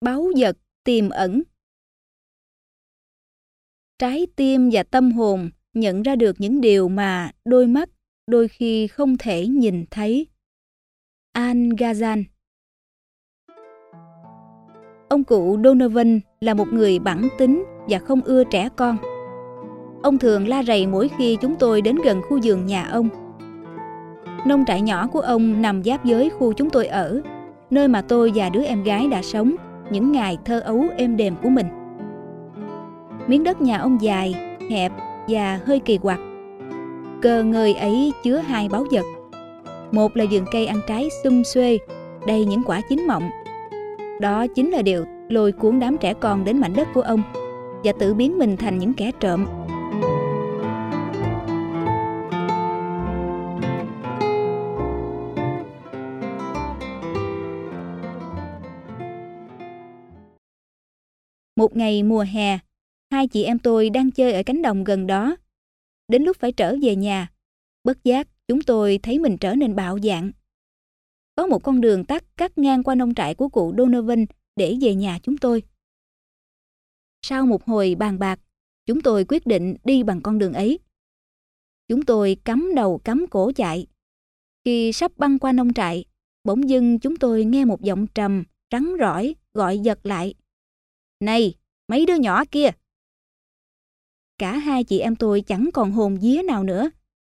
báu vật tiềm ẩn. Trái tim và tâm hồn nhận ra được những điều mà đôi mắt đôi khi không thể nhìn thấy. An Gazan Ông cụ Donovan là một người bản tính và không ưa trẻ con. Ông thường la rầy mỗi khi chúng tôi đến gần khu vườn nhà ông. Nông trại nhỏ của ông nằm giáp với khu chúng tôi ở, nơi mà tôi và đứa em gái đã sống những ngày thơ ấu êm đềm của mình. Miếng đất nhà ông dài, hẹp và hơi kỳ quặc. Cờ người ấy chứa hai báu vật. Một là vườn cây ăn trái xum xuê, đầy những quả chín mọng. Đó chính là điều lôi cuốn đám trẻ con đến mảnh đất của ông và tự biến mình thành những kẻ trộm. Một ngày mùa hè, hai chị em tôi đang chơi ở cánh đồng gần đó. Đến lúc phải trở về nhà, bất giác chúng tôi thấy mình trở nên bạo dạn. Có một con đường tắt cắt ngang qua nông trại của cụ Donovan để về nhà chúng tôi. Sau một hồi bàn bạc, chúng tôi quyết định đi bằng con đường ấy. Chúng tôi cắm đầu cắm cổ chạy. Khi sắp băng qua nông trại, bỗng dưng chúng tôi nghe một giọng trầm, trắng rỏi, gọi giật lại. Này, mấy đứa nhỏ kia! Cả hai chị em tôi chẳng còn hồn vía nào nữa.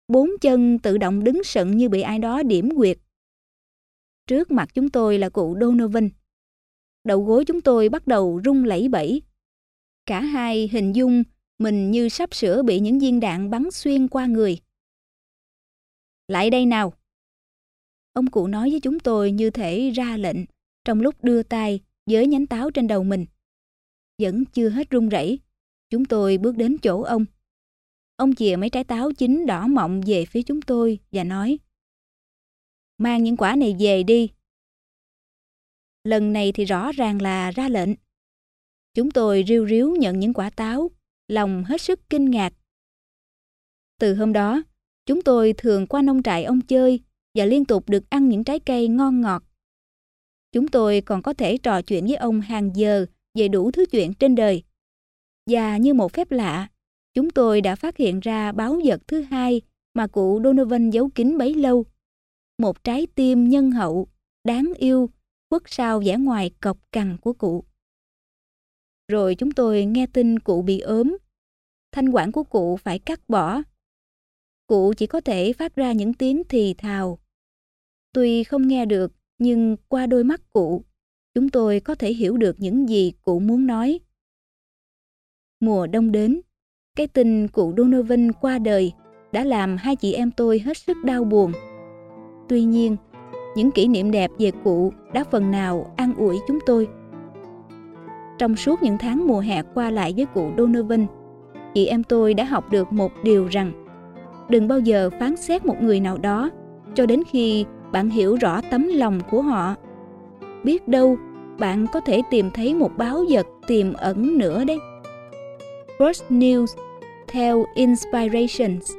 Bốn chân tự động đứng sững như bị ai đó điểm quyệt. Trước mặt chúng tôi là cụ Donovan. Đầu gối chúng tôi bắt đầu rung lẩy bẩy. Cả hai hình dung mình như sắp sửa bị những viên đạn bắn xuyên qua người. Lại đây nào! Ông cụ nói với chúng tôi như thể ra lệnh trong lúc đưa tay với nhánh táo trên đầu mình. Vẫn chưa hết run rẩy, chúng tôi bước đến chỗ ông. Ông chìa mấy trái táo chín đỏ mọng về phía chúng tôi và nói Mang những quả này về đi. Lần này thì rõ ràng là ra lệnh. Chúng tôi riu riu nhận những quả táo, lòng hết sức kinh ngạc. Từ hôm đó, chúng tôi thường qua nông trại ông chơi và liên tục được ăn những trái cây ngon ngọt. Chúng tôi còn có thể trò chuyện với ông hàng giờ về đủ thứ chuyện trên đời. Và như một phép lạ, chúng tôi đã phát hiện ra báo vật thứ hai mà cụ Donovan giấu kín bấy lâu. Một trái tim nhân hậu, đáng yêu, khuất sau vẻ ngoài cọc cằn của cụ. Rồi chúng tôi nghe tin cụ bị ốm. Thanh quản của cụ phải cắt bỏ. Cụ chỉ có thể phát ra những tiếng thì thào. Tuy không nghe được, nhưng qua đôi mắt cụ, chúng tôi có thể hiểu được những gì cụ muốn nói. Mùa đông đến, cái tin cụ Donovan qua đời đã làm hai chị em tôi hết sức đau buồn. Tuy nhiên, những kỷ niệm đẹp về cụ đã phần nào an ủi chúng tôi. Trong suốt những tháng mùa hè qua lại với cụ Donovan, chị em tôi đã học được một điều rằng đừng bao giờ phán xét một người nào đó cho đến khi bạn hiểu rõ tấm lòng của họ. Biết đâu, bạn có thể tìm thấy một báo vật tiềm ẩn nữa đấy. First News, theo Inspirations